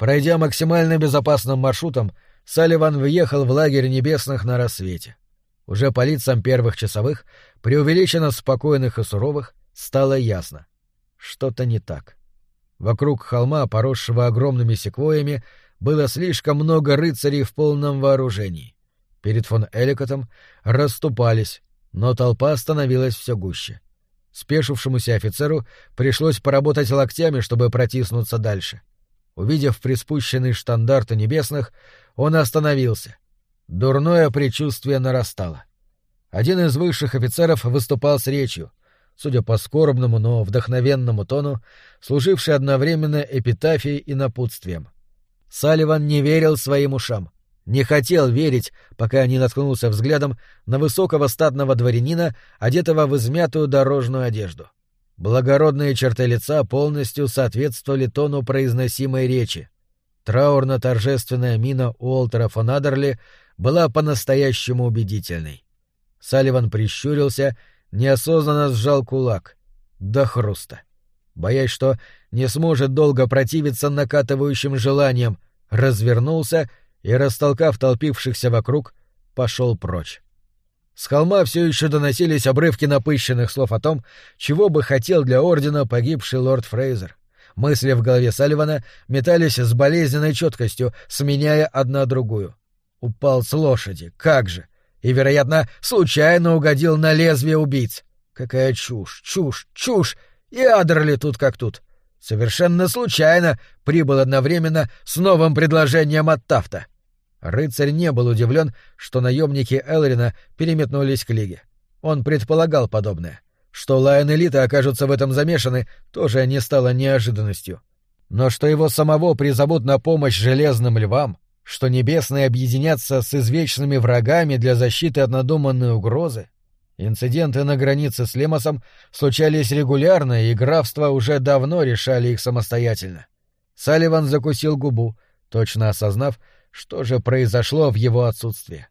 Пройдя максимально безопасным маршрутом, Салливан въехал в лагерь небесных на рассвете. Уже по лицам первых часовых, преувеличенно спокойных и суровых, стало ясно. Что-то не так. Вокруг холма, поросшего огромными секвоями, было слишком много рыцарей в полном вооружении. Перед фон Эликотом расступались, но толпа становилась все гуще. Спешившемуся офицеру пришлось поработать локтями, чтобы протиснуться дальше. Увидев приспущенный штандарты небесных, он остановился. Дурное предчувствие нарастало. Один из высших офицеров выступал с речью, судя по скорбному, но вдохновенному тону, служившей одновременно эпитафией и напутствием. Салливан не верил своим ушам. Не хотел верить, пока не наткнулся взглядом на высокого статного дворянина, одетого в измятую дорожную одежду. Благородные черты лица полностью соответствовали тону произносимой речи. Траурно-торжественная мина Уолтера фон Адерли была по-настоящему убедительной. Салливан прищурился, неосознанно сжал кулак. До хруста. Боясь, что не сможет долго противиться накатывающим желаниям, развернулся и, растолкав толпившихся вокруг, пошел прочь. С холма все еще доносились обрывки напыщенных слов о том, чего бы хотел для Ордена погибший лорд Фрейзер. Мысли в голове Салливана метались с болезненной четкостью, сменяя одна другую. Упал с лошади, как же! И, вероятно, случайно угодил на лезвие убийц. Какая чушь, чушь, чушь! И Адерли тут как тут. Совершенно случайно прибыл одновременно с новым предложением от Тафта. Рыцарь не был удивлен, что наемники Элрина переметнулись к Лиге. Он предполагал подобное. Что Лайон Элита окажутся в этом замешаны, тоже не стало неожиданностью. Но что его самого призовут на помощь Железным Львам, что небесные объединятся с извечными врагами для защиты от надуманной угрозы, Инциденты на границе с Лемосом случались регулярно, и графства уже давно решали их самостоятельно. Салливан закусил губу, точно осознав, что же произошло в его отсутствие.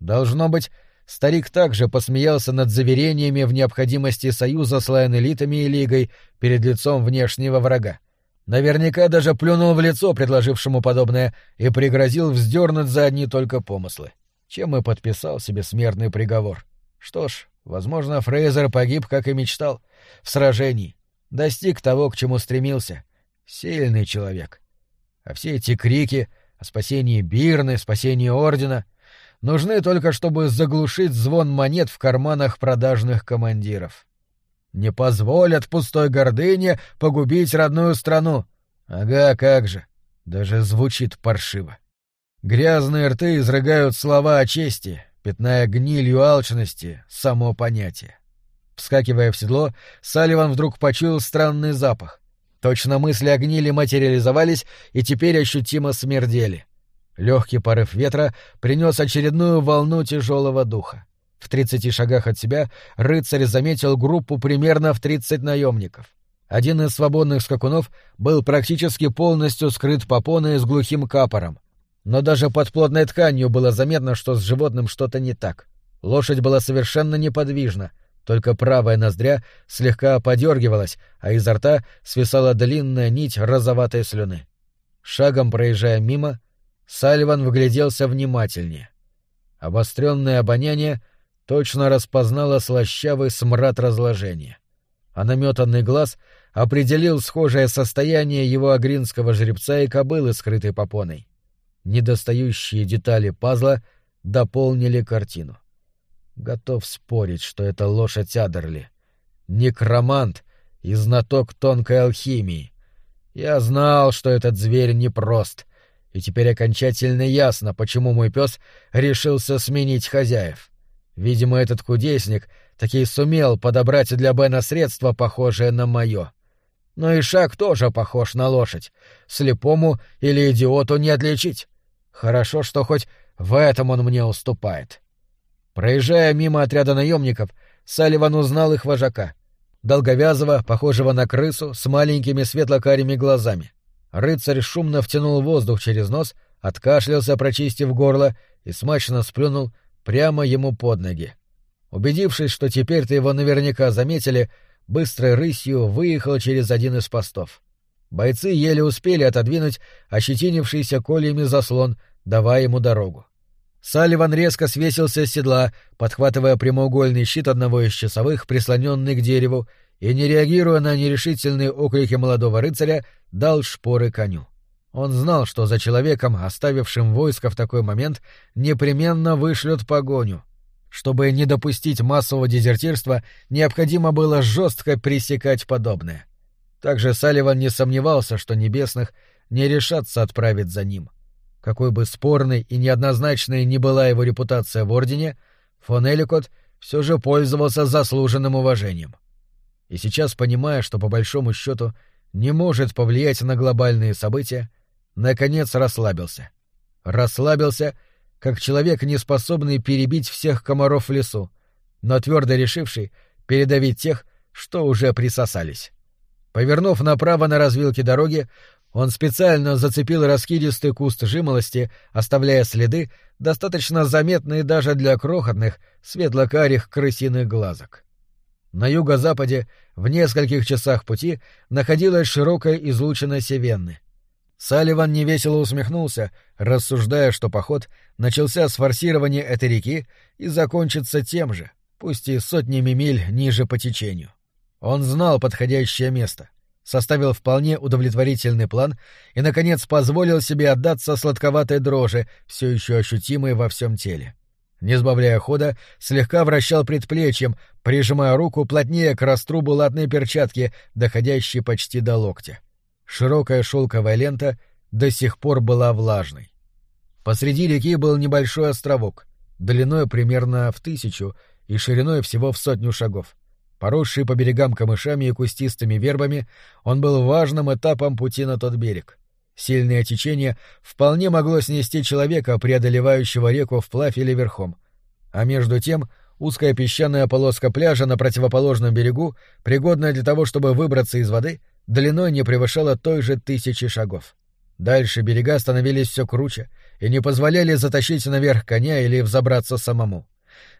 Должно быть, старик также посмеялся над заверениями в необходимости союза с лайон-элитами и Лигой перед лицом внешнего врага. Наверняка даже плюнул в лицо предложившему подобное и пригрозил вздернуть за одни только помыслы, чем и подписал себе смертный приговор. Что ж, возможно, Фрейзер погиб, как и мечтал, в сражении, достиг того, к чему стремился. Сильный человек. А все эти крики о спасении Бирны, спасении Ордена нужны только, чтобы заглушить звон монет в карманах продажных командиров. Не позволят пустой гордыне погубить родную страну. Ага, как же. Даже звучит паршиво. Грязные рты изрыгают слова о чести, пятная гнилью алчности само понятие. Вскакивая в седло, Салливан вдруг почуял странный запах. Точно мысли о гнили материализовались и теперь ощутимо смердели. Легкий порыв ветра принес очередную волну тяжелого духа. В тридцати шагах от себя рыцарь заметил группу примерно в тридцать наемников. Один из свободных скакунов был практически полностью скрыт попоной с глухим капором но даже под плотной тканью было заметно, что с животным что-то не так. Лошадь была совершенно неподвижна, только правая ноздря слегка подергивалась, а изо рта свисала длинная нить розоватой слюны. Шагом проезжая мимо, Сальван вгляделся внимательнее. Обостренное обоняние точно распознало слащавый смрад разложения. А наметанный глаз определил схожее состояние его агринского жеребца и кобылы, скрытой попоной. Недостающие детали пазла дополнили картину. Готов спорить, что это лошадь Адерли. Некромант и знаток тонкой алхимии. Я знал, что этот зверь непрост, и теперь окончательно ясно, почему мой пес решился сменить хозяев. Видимо, этот кудесник таки сумел подобрать для Бена средство, похожее на мое. Но и шаг тоже похож на лошадь. Слепому или идиоту не отличить. Хорошо, что хоть в этом он мне уступает. Проезжая мимо отряда наемников, Салливан узнал их вожака. Долговязого, похожего на крысу, с маленькими светло-карими глазами. Рыцарь шумно втянул воздух через нос, откашлялся, прочистив горло, и смачно сплюнул прямо ему под ноги. Убедившись, что теперь-то его наверняка заметили, быстрой рысью выехал через один из постов. Бойцы еле успели отодвинуть ощетинившийся кольями заслон, давая ему дорогу. Салливан резко свесился с седла, подхватывая прямоугольный щит одного из часовых, прислоненный к дереву, и, не реагируя на нерешительные окрики молодого рыцаря, дал шпоры коню. Он знал, что за человеком, оставившим войско в такой момент, непременно вышлют погоню. Чтобы не допустить массового дезертирства, необходимо было жестко пресекать подобное. Также Салливан не сомневался, что небесных не решатся отправить за ним. Какой бы спорной и неоднозначной ни была его репутация в Ордене, фон Эликот все же пользовался заслуженным уважением. И сейчас, понимая, что по большому счету не может повлиять на глобальные события, наконец расслабился. Расслабился, как человек, не способный перебить всех комаров в лесу, но твердо решивший передавить тех, что уже присосались. Повернув направо на развилке дороги, он специально зацепил раскидистый куст жимолости, оставляя следы, достаточно заметные даже для крохотных, светло-карих крысиных глазок. На юго-западе, в нескольких часах пути, находилась широкая излучина Севенны. Салливан невесело усмехнулся, рассуждая, что поход начался с форсирования этой реки и закончится тем же, пусть и сотнями миль ниже по течению. Он знал подходящее место, составил вполне удовлетворительный план и, наконец, позволил себе отдаться сладковатой дрожи, все еще ощутимой во всем теле. Не сбавляя хода, слегка вращал предплечьем, прижимая руку плотнее к раструбу латной перчатки, доходящей почти до локтя. Широкая шелковая лента до сих пор была влажной. Посреди реки был небольшой островок, длиной примерно в тысячу и шириной всего в сотню шагов. Поросший по берегам камышами и кустистыми вербами, он был важным этапом пути на тот берег. Сильное течение вполне могло снести человека, преодолевающего реку вплавь или верхом. А между тем узкая песчаная полоска пляжа на противоположном берегу, пригодная для того, чтобы выбраться из воды, длиной не превышала той же тысячи шагов. Дальше берега становились все круче и не позволяли затащить наверх коня или взобраться самому.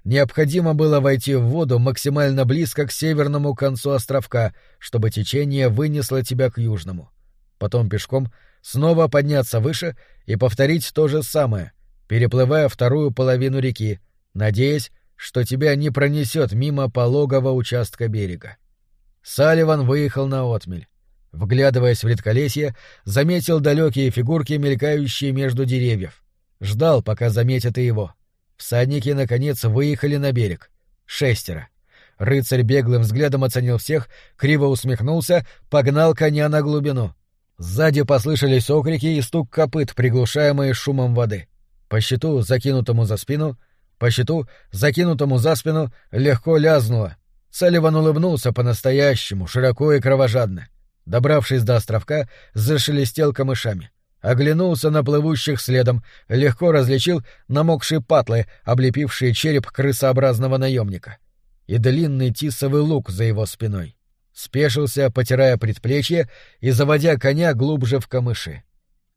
Необходимо было войти в воду максимально близко к северному концу островка, чтобы течение вынесло тебя к южному. Потом пешком снова подняться выше и повторить то же самое, переплывая вторую половину реки, надеясь, что тебя не пронесет мимо пологого участка берега. Салливан выехал на отмель. Вглядываясь в редколесье, заметил далекие фигурки, мелькающие между деревьев. Ждал, пока заметят и его. Всадники, наконец, выехали на берег. Шестеро. Рыцарь беглым взглядом оценил всех, криво усмехнулся, погнал коня на глубину. Сзади послышались окрики и стук копыт, приглушаемые шумом воды. По щиту, закинутому за спину, по щиту, закинутому за спину, легко лязнуло. Салливан улыбнулся по-настоящему, широко и кровожадно. Добравшись до островка, зашелестел камышами. Оглянулся на плывущих следом, легко различил намокшие патлы, облепившие череп крысообразного наемника. И длинный тисовый лук за его спиной. Спешился, потирая предплечье и заводя коня глубже в камыши.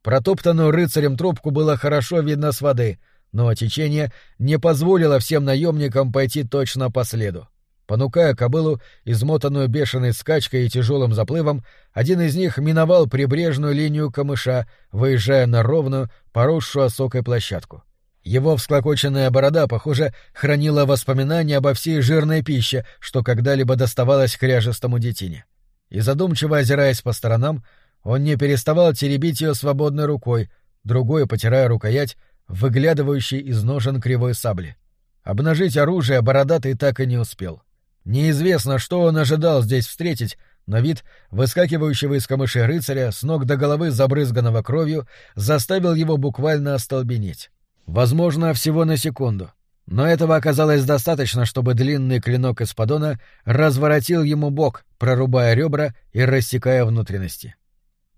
Протоптанную рыцарем трубку было хорошо видно с воды, но течение не позволило всем наемникам пойти точно по следу. Понукая кобылу, измотанную бешеной скачкой и тяжелым заплывом, один из них миновал прибрежную линию камыша, выезжая на ровную, поросшую осокой площадку. Его всклокоченная борода, похоже, хранила воспоминания обо всей жирной пище, что когда-либо доставалось кряжестому детине. И задумчиво озираясь по сторонам, он не переставал теребить ее свободной рукой, другой, потирая рукоять, выглядывающей из ножен кривой сабли. Обнажить оружие бородатый так и не успел. Неизвестно, что он ожидал здесь встретить, но вид выскакивающего из камыши рыцаря с ног до головы забрызганного кровью заставил его буквально остолбенеть. Возможно, всего на секунду. Но этого оказалось достаточно, чтобы длинный клинок из подона разворотил ему бок, прорубая ребра и рассекая внутренности.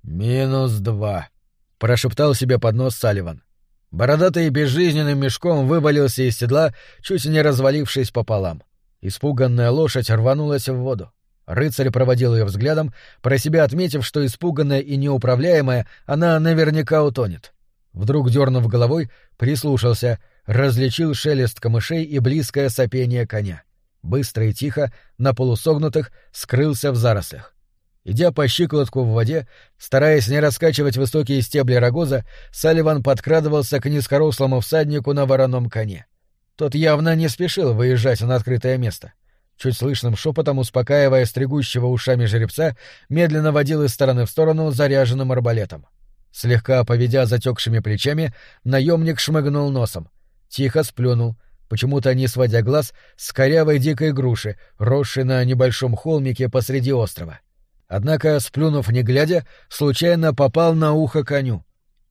«Минус два», — прошептал себе под нос Салливан. Бородатый безжизненным мешком вывалился из седла, чуть не развалившись пополам. Испуганная лошадь рванулась в воду. Рыцарь проводил ее взглядом, про себя отметив, что испуганная и неуправляемая, она наверняка утонет. Вдруг, дернув головой, прислушался, различил шелест камышей и близкое сопение коня. Быстро и тихо, на полусогнутых, скрылся в зарослях. Идя по щиколотку в воде, стараясь не раскачивать высокие стебли рогоза, Салливан подкрадывался к низкорослому всаднику на вороном коне. Тот явно не спешил выезжать на открытое место. Чуть слышным шепотом, успокаивая стригущего ушами жеребца, медленно водил из стороны в сторону заряженным арбалетом. Слегка поведя затекшими плечами, наемник шмыгнул носом. Тихо сплюнул, почему-то не сводя глаз с корявой дикой груши, росшей на небольшом холмике посреди острова. Однако, сплюнув не глядя, случайно попал на ухо коню.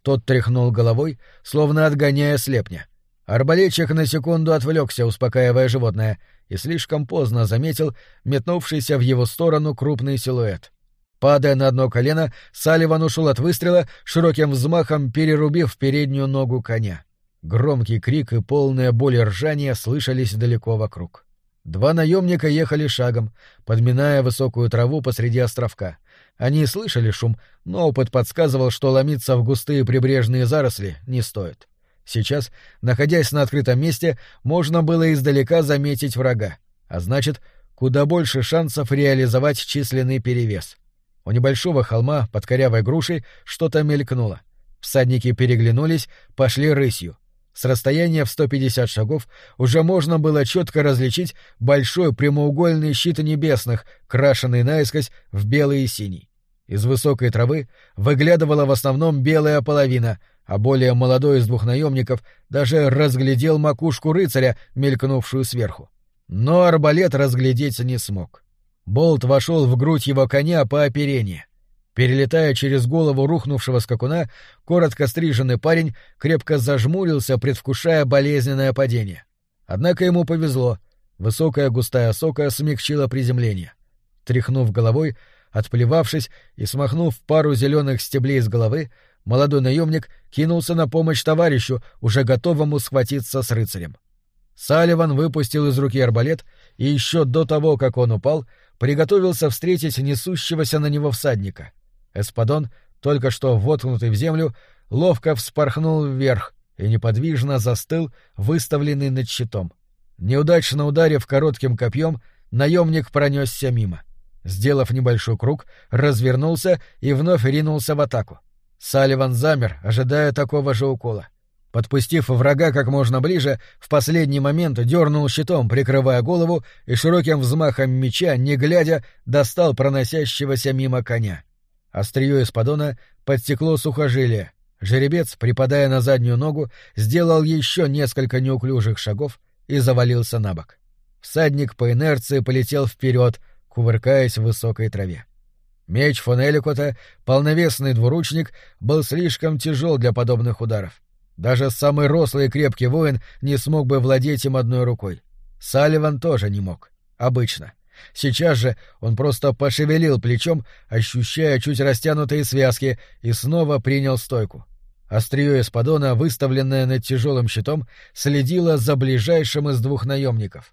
Тот тряхнул головой, словно отгоняя слепня. Арбалетчик на секунду отвлекся, успокаивая животное, и слишком поздно заметил метнувшийся в его сторону крупный силуэт. Падая на одно колено, Салливан ушел от выстрела, широким взмахом перерубив переднюю ногу коня. Громкий крик и полная боль ржания слышались далеко вокруг. Два наемника ехали шагом, подминая высокую траву посреди островка. Они слышали шум, но опыт подсказывал, что ломиться в густые прибрежные заросли не стоит. Сейчас, находясь на открытом месте, можно было издалека заметить врага, а значит, куда больше шансов реализовать численный перевес. У небольшого холма под корявой грушей что-то мелькнуло. Всадники переглянулись, пошли рысью. С расстояния в 150 шагов уже можно было четко различить большой прямоугольный щит небесных, крашенный наискось в белый и синий. Из высокой травы выглядывала в основном белая половина, а более молодой из двух наемников даже разглядел макушку рыцаря, мелькнувшую сверху. Но арбалет разглядеть не смог. Болт вошел в грудь его коня по оперению. Перелетая через голову рухнувшего скакуна, коротко стриженный парень крепко зажмурился, предвкушая болезненное падение. Однако ему повезло. Высокая густая сока смягчила приземление. Тряхнув головой, отплевавшись и смахнув пару зеленых стеблей с головы, молодой наемник кинулся на помощь товарищу, уже готовому схватиться с рыцарем. Салливан выпустил из руки арбалет и еще до того, как он упал, приготовился встретить несущегося на него всадника — Эспадон, только что воткнутый в землю, ловко вспорхнул вверх и неподвижно застыл, выставленный над щитом. Неудачно ударив коротким копьем, наемник пронесся мимо. Сделав небольшой круг, развернулся и вновь ринулся в атаку. Салливан замер, ожидая такого же укола. Подпустив врага как можно ближе, в последний момент дернул щитом, прикрывая голову, и широким взмахом меча, не глядя, достал проносящегося мимо коня. Острие из подона подтекло сухожилие. Жеребец, припадая на заднюю ногу, сделал еще несколько неуклюжих шагов и завалился на бок. Всадник по инерции полетел вперед, кувыркаясь в высокой траве. Меч фон Эликота, полновесный двуручник, был слишком тяжел для подобных ударов. Даже самый рослый и крепкий воин не смог бы владеть им одной рукой. Салливан тоже не мог. Обычно. Сейчас же он просто пошевелил плечом, ощущая чуть растянутые связки, и снова принял стойку. Острие из подона, выставленное над тяжелым щитом, следило за ближайшим из двух наемников.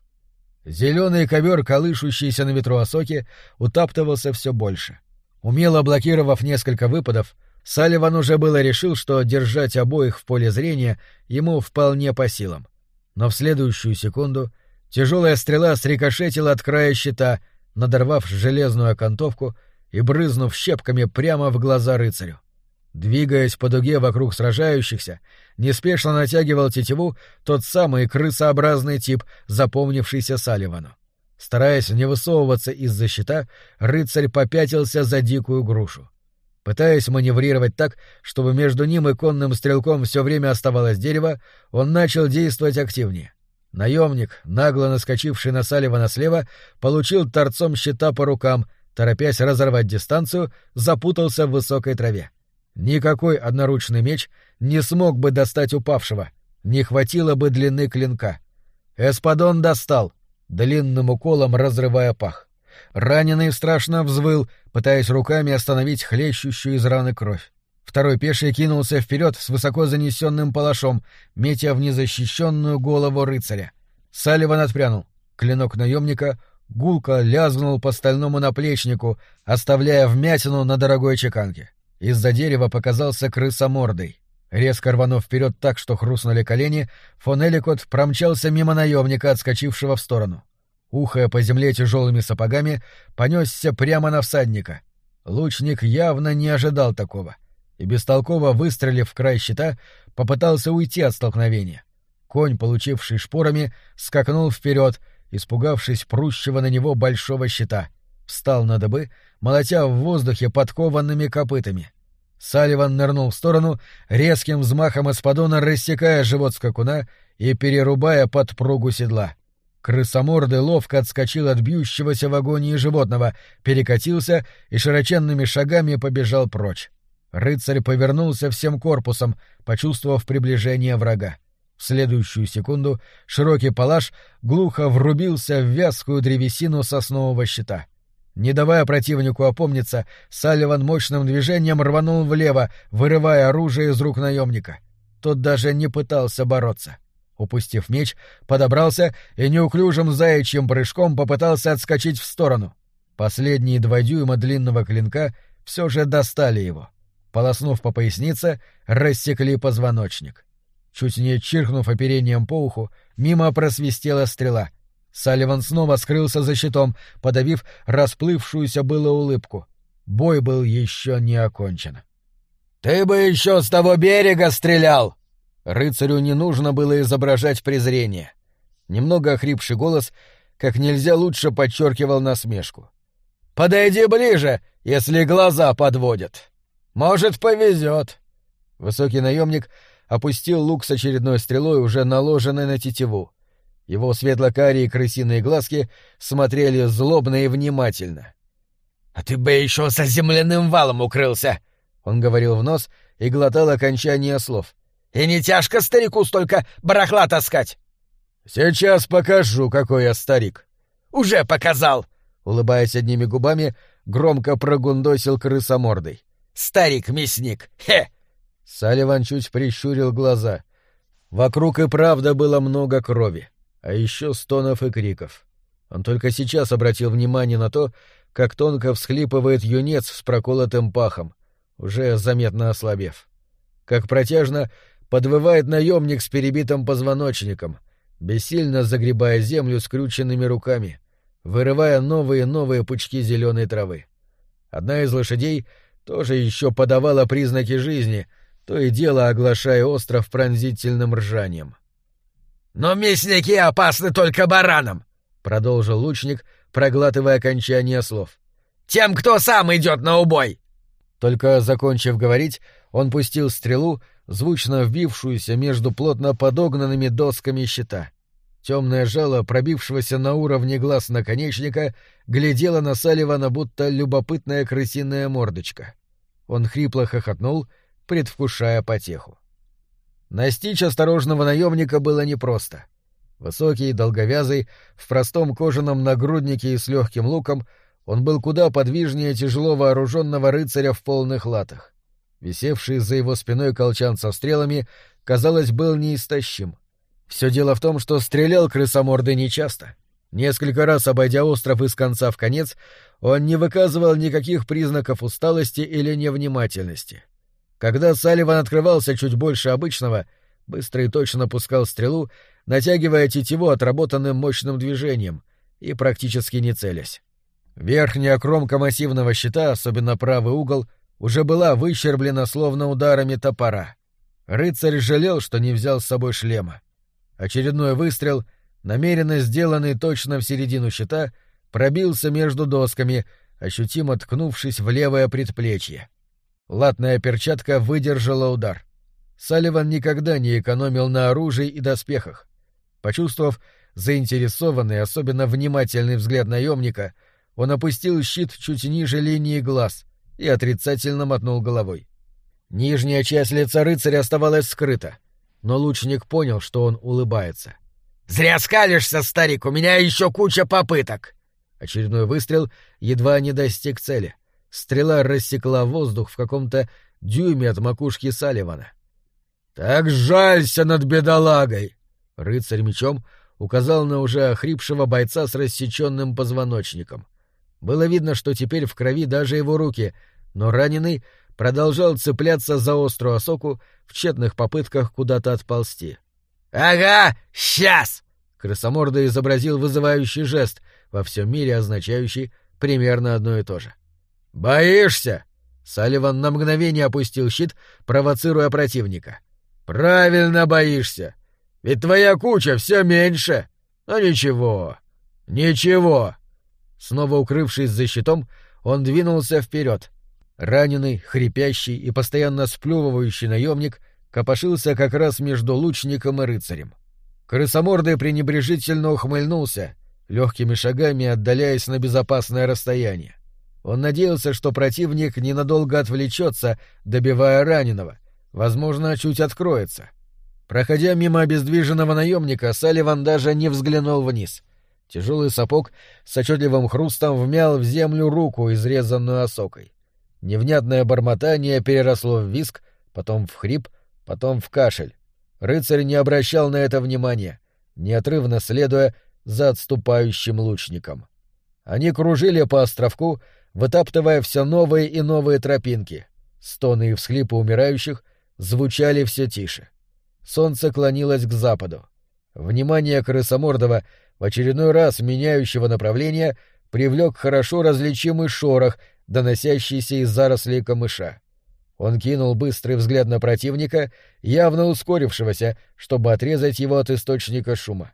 Зеленый ковер, колышущийся на ветру осоки, утаптывался все больше. Умело блокировав несколько выпадов, Салливан уже было решил, что держать обоих в поле зрения ему вполне по силам. Но в следующую секунду Тяжелая стрела срикошетила от края щита, надорвав железную окантовку и брызнув щепками прямо в глаза рыцарю. Двигаясь по дуге вокруг сражающихся, неспешно натягивал тетиву тот самый крысообразный тип, запомнившийся Салливану. Стараясь не высовываться из-за щита, рыцарь попятился за дикую грушу. Пытаясь маневрировать так, чтобы между ним и конным стрелком все время оставалось дерево, он начал действовать активнее. Наемник, нагло наскочивший на Салливана слева, получил торцом щита по рукам, торопясь разорвать дистанцию, запутался в высокой траве. Никакой одноручный меч не смог бы достать упавшего, не хватило бы длины клинка. Эспадон достал, длинным уколом разрывая пах. Раненый страшно взвыл, пытаясь руками остановить хлещущую из раны кровь. Второй пеший кинулся вперед с высоко занесенным палашом, метя в незащищенную голову рыцаря. Салливан отпрянул. Клинок наемника гулко лязгнул по стальному наплечнику, оставляя вмятину на дорогой чеканке. Из-за дерева показался крысомордой. Резко рванув вперед так, что хрустнули колени, фон Эликот промчался мимо наемника, отскочившего в сторону. Ухая по земле тяжелыми сапогами, понесся прямо на всадника. Лучник явно не ожидал такого, и бестолково выстрелив в край щита, попытался уйти от столкновения. Конь, получивший шпорами, скакнул вперед, испугавшись прущего на него большого щита. Встал на дыбы, молотя в воздухе подкованными копытами. Салливан нырнул в сторону, резким взмахом эспадона рассекая живот скакуна и перерубая подпругу седла. Крысомордый ловко отскочил от бьющегося в агонии животного, перекатился и широченными шагами побежал прочь. Рыцарь повернулся всем корпусом, почувствовав приближение врага. В следующую секунду широкий палаш глухо врубился в вязкую древесину соснового щита. Не давая противнику опомниться, Салливан мощным движением рванул влево, вырывая оружие из рук наемника. Тот даже не пытался бороться. Упустив меч, подобрался и неуклюжим заячьим прыжком попытался отскочить в сторону. Последние два дюйма длинного клинка все же достали его. Полоснув по пояснице, рассекли позвоночник. Чуть не чиркнув оперением по уху, мимо просвистела стрела. Салливан снова скрылся за щитом, подавив расплывшуюся было улыбку. Бой был еще не окончен. «Ты бы еще с того берега стрелял!» Рыцарю не нужно было изображать презрение. Немного охрипший голос как нельзя лучше подчеркивал насмешку. «Подойди ближе, если глаза подводят. Может, повезет». Высокий наемник опустил лук с очередной стрелой, уже наложенной на тетиву. Его светло-карие крысиные глазки смотрели злобно и внимательно. «А ты бы еще со земляным валом укрылся!» — он говорил в нос и глотал окончание слов. «И не тяжко старику столько барахла таскать!» «Сейчас покажу, какой я старик!» «Уже показал!» — улыбаясь одними губами, громко прогундосил крысомордой. «Старик-мясник! Хе!» Салливан чуть прищурил глаза. Вокруг и правда было много крови, а еще стонов и криков. Он только сейчас обратил внимание на то, как тонко всхлипывает юнец с проколотым пахом, уже заметно ослабев. Как протяжно подвывает наемник с перебитым позвоночником, бессильно загребая землю скрюченными руками, вырывая новые и новые пучки зеленой травы. Одна из лошадей тоже еще подавала признаки жизни — то и дело оглашая остров пронзительным ржанием. «Но мясники опасны только баранам!» — продолжил лучник, проглатывая окончание слов. «Тем, кто сам идет на убой!» Только закончив говорить, он пустил стрелу, звучно вбившуюся между плотно подогнанными досками щита. Темное жало, пробившегося на уровне глаз наконечника, глядело на Салливана, будто любопытная крысиная мордочка. Он хрипло хохотнул — предвкушая потеху. Настичь осторожного наемника было непросто. Высокий, долговязый, в простом кожаном нагруднике и с легким луком, он был куда подвижнее тяжело вооруженного рыцаря в полных латах. Висевший за его спиной колчан со стрелами, казалось, был неистощим. Все дело в том, что стрелял крысоморды нечасто. Несколько раз обойдя остров из конца в конец, он не выказывал никаких признаков усталости или невнимательности. Когда Салливан открывался чуть больше обычного, быстро и точно пускал стрелу, натягивая тетиву отработанным мощным движением и практически не целясь. Верхняя кромка массивного щита, особенно правый угол, уже была выщерблена словно ударами топора. Рыцарь жалел, что не взял с собой шлема. Очередной выстрел, намеренно сделанный точно в середину щита, пробился между досками, ощутимо ткнувшись в левое предплечье. Латная перчатка выдержала удар. Салливан никогда не экономил на оружии и доспехах. Почувствовав заинтересованный, особенно внимательный взгляд наемника, он опустил щит чуть ниже линии глаз и отрицательно мотнул головой. Нижняя часть лица рыцаря оставалась скрыта, но лучник понял, что он улыбается. «Зря скалишься, старик, у меня еще куча попыток!» Очередной выстрел едва не достиг цели. Стрела рассекла воздух в каком-то дюйме от макушки Салливана. «Так жалься над бедолагой!» Рыцарь мечом указал на уже охрипшего бойца с рассеченным позвоночником. Было видно, что теперь в крови даже его руки, но раненый продолжал цепляться за острую осоку в тщетных попытках куда-то отползти. «Ага, сейчас!» Крысомордо изобразил вызывающий жест, во всем мире означающий примерно одно и то же. «Боишься?» Салливан на мгновение опустил щит, провоцируя противника. «Правильно боишься. Ведь твоя куча все меньше. Но ничего. Ничего». Снова укрывшись за щитом, он двинулся вперед. Раненый, хрипящий и постоянно сплювывающий наемник копошился как раз между лучником и рыцарем. Крысомордый пренебрежительно ухмыльнулся, легкими шагами отдаляясь на безопасное расстояние. Он надеялся, что противник ненадолго отвлечется, добивая раненого, возможно, чуть откроется. Проходя мимо обездвиженного наемника, Салливан даже не взглянул вниз. Тяжелый сапог с отчетливым хрустом вмял в землю руку, изрезанную осокой. Невнятное бормотание переросло в виск, потом в хрип, потом в кашель. Рыцарь не обращал на это внимания, неотрывно следуя за отступающим лучником. Они кружили по островку, вытаптывая все новые и новые тропинки. Стоны и всхлипы умирающих звучали все тише. Солнце клонилось к западу. Внимание крысомордого, в очередной раз меняющего направление, привлек хорошо различимый шорох, доносящийся из зарослей камыша. Он кинул быстрый взгляд на противника, явно ускорившегося, чтобы отрезать его от источника шума.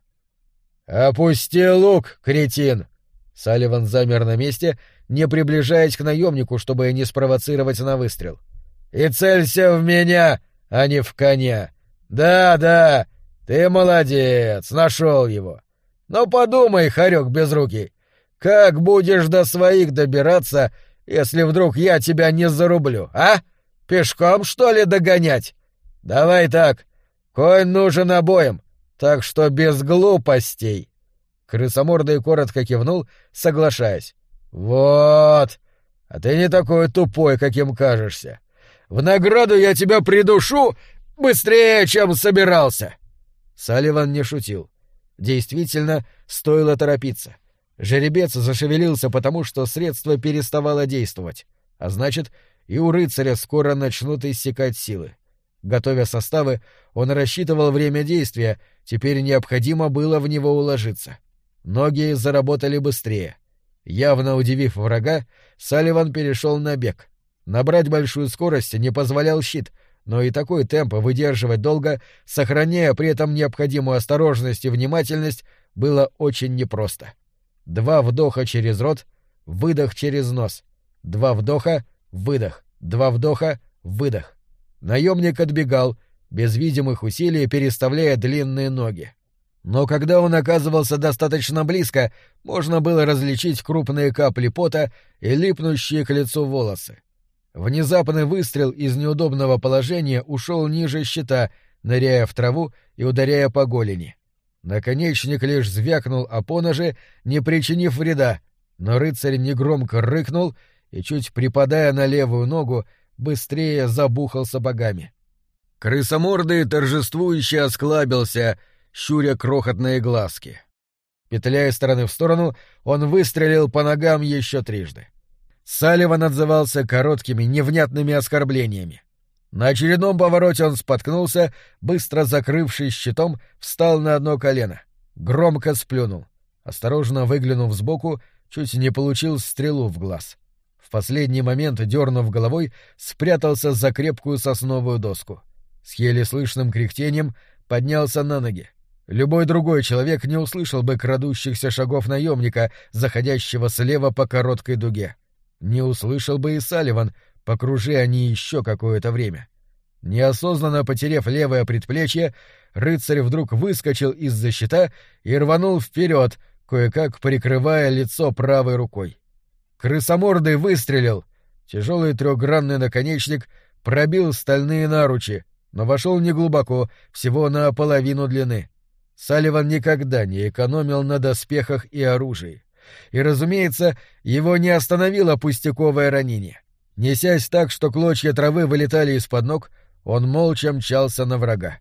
«Опусти лук, кретин!» Салливан замер на месте, не приближаясь к наемнику, чтобы не спровоцировать на выстрел. «И целься в меня, а не в коня! Да-да, ты молодец, нашел его! Но подумай, хорек безрукий, как будешь до своих добираться, если вдруг я тебя не зарублю, а? Пешком, что ли, догонять? Давай так, конь нужен обоим, так что без глупостей!» Крысомордый коротко кивнул, соглашаясь. «Вот! А ты не такой тупой, каким кажешься. В награду я тебя придушу быстрее, чем собирался!» Салливан не шутил. Действительно, стоило торопиться. Жеребец зашевелился потому, что средство переставало действовать, а значит, и у рыцаря скоро начнут иссякать силы. Готовя составы, он рассчитывал время действия, теперь необходимо было в него уложиться. Ноги заработали быстрее. Явно удивив врага, Салливан перешел на бег. Набрать большую скорость не позволял щит, но и такой темп выдерживать долго, сохраняя при этом необходимую осторожность и внимательность, было очень непросто. Два вдоха через рот, выдох через нос. Два вдоха, выдох. Два вдоха, выдох. Наемник отбегал, без видимых усилий переставляя длинные ноги но когда он оказывался достаточно близко, можно было различить крупные капли пота и липнущие к лицу волосы. Внезапный выстрел из неудобного положения ушел ниже щита, ныряя в траву и ударяя по голени. Наконечник лишь звякнул о поноже, не причинив вреда, но рыцарь негромко рыкнул и, чуть припадая на левую ногу, быстрее забухал сапогами. Крысомордый торжествующе осклабился — щуря крохотные глазки. Петляя из стороны в сторону, он выстрелил по ногам еще трижды. Салливан отзывался короткими, невнятными оскорблениями. На очередном повороте он споткнулся, быстро закрывшись щитом, встал на одно колено. Громко сплюнул. Осторожно выглянув сбоку, чуть не получил стрелу в глаз. В последний момент, дернув головой, спрятался за крепкую сосновую доску. С еле слышным кряхтением поднялся на ноги. Любой другой человек не услышал бы крадущихся шагов наемника, заходящего слева по короткой дуге. Не услышал бы и Салливан, покружи они еще какое-то время. Неосознанно потеряв левое предплечье, рыцарь вдруг выскочил из-за щита и рванул вперед, кое-как прикрывая лицо правой рукой. Крысомордый выстрелил. Тяжелый трехгранный наконечник пробил стальные наручи, но вошел неглубоко, всего на половину длины. Салливан никогда не экономил на доспехах и оружии. И, разумеется, его не остановило пустяковое ранение. Несясь так, что клочья травы вылетали из-под ног, он молча мчался на врага.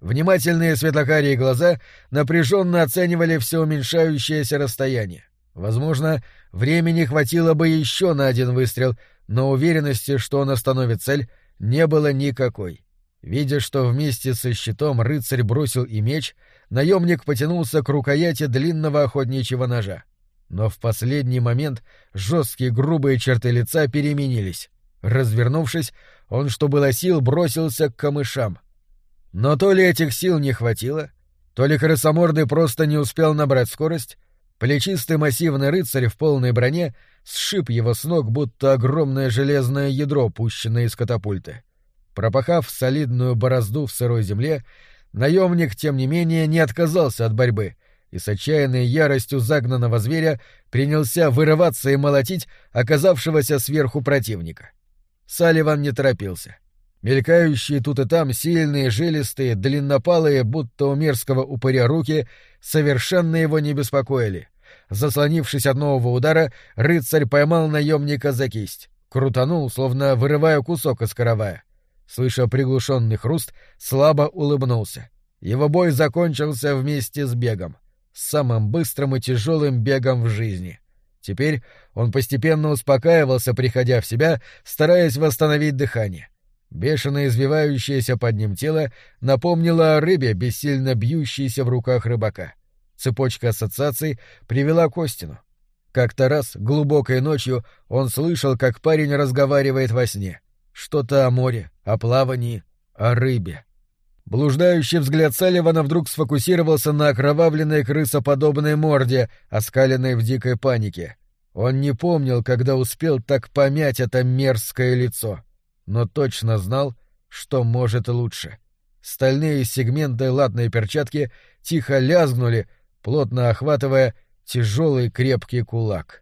Внимательные светлокарие глаза напряженно оценивали все уменьшающееся расстояние. Возможно, времени хватило бы еще на один выстрел, но уверенности, что он остановит цель, не было никакой. Видя, что вместе со щитом рыцарь бросил и меч, наемник потянулся к рукояти длинного охотничьего ножа. Но в последний момент жесткие грубые черты лица переменились. Развернувшись, он, что было сил, бросился к камышам. Но то ли этих сил не хватило, то ли крысомордый просто не успел набрать скорость, плечистый массивный рыцарь в полной броне сшиб его с ног, будто огромное железное ядро, пущенное из катапульты. Пропахав солидную борозду в сырой земле, наемник, тем не менее, не отказался от борьбы и с отчаянной яростью загнанного зверя принялся вырываться и молотить оказавшегося сверху противника. Салливан не торопился. Мелькающие тут и там сильные, жилистые, длиннопалые, будто у мерзкого упыря руки, совершенно его не беспокоили. Заслонившись от нового удара, рыцарь поймал наемника за кисть. Крутанул, словно вырывая кусок из каравая. Слыша приглушенный хруст, слабо улыбнулся. Его бой закончился вместе с бегом. Самым быстрым и тяжелым бегом в жизни. Теперь он постепенно успокаивался, приходя в себя, стараясь восстановить дыхание. Бешено извивающееся под ним тело напомнило о рыбе, бессильно бьющейся в руках рыбака. Цепочка ассоциаций привела к Остину. Как-то раз, глубокой ночью, он слышал, как парень разговаривает во сне. Что-то о море, о плавании, о рыбе. Блуждающий взгляд Салливана вдруг сфокусировался на окровавленной крысоподобной морде, оскаленной в дикой панике. Он не помнил, когда успел так помять это мерзкое лицо, но точно знал, что может лучше. Стальные сегменты латной перчатки тихо лязгнули, плотно охватывая тяжелый крепкий кулак.